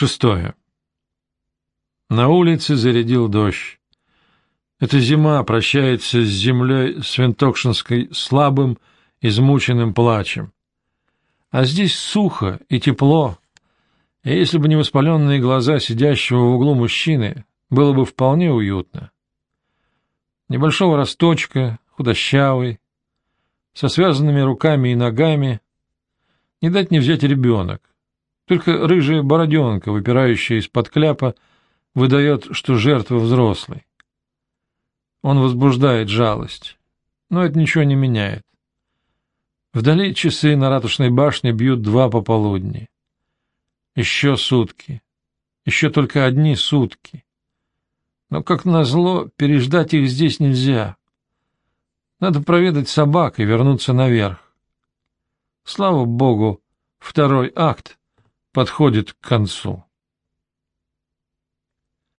Шестое. На улице зарядил дождь. Эта зима прощается с землей Свинтокшинской слабым, измученным плачем. А здесь сухо и тепло, и если бы не воспаленные глаза сидящего в углу мужчины, было бы вполне уютно. Небольшого росточка, худощавый, со связанными руками и ногами, не дать не взять ребенок. Только рыжая бороденка, выпирающая из-под кляпа, выдает, что жертва взрослый. Он возбуждает жалость, но это ничего не меняет. Вдали часы на ратушной башне бьют два пополудни. Еще сутки. Еще только одни сутки. Но, как назло, переждать их здесь нельзя. Надо проведать собак и вернуться наверх. Слава богу, второй акт подходит к концу.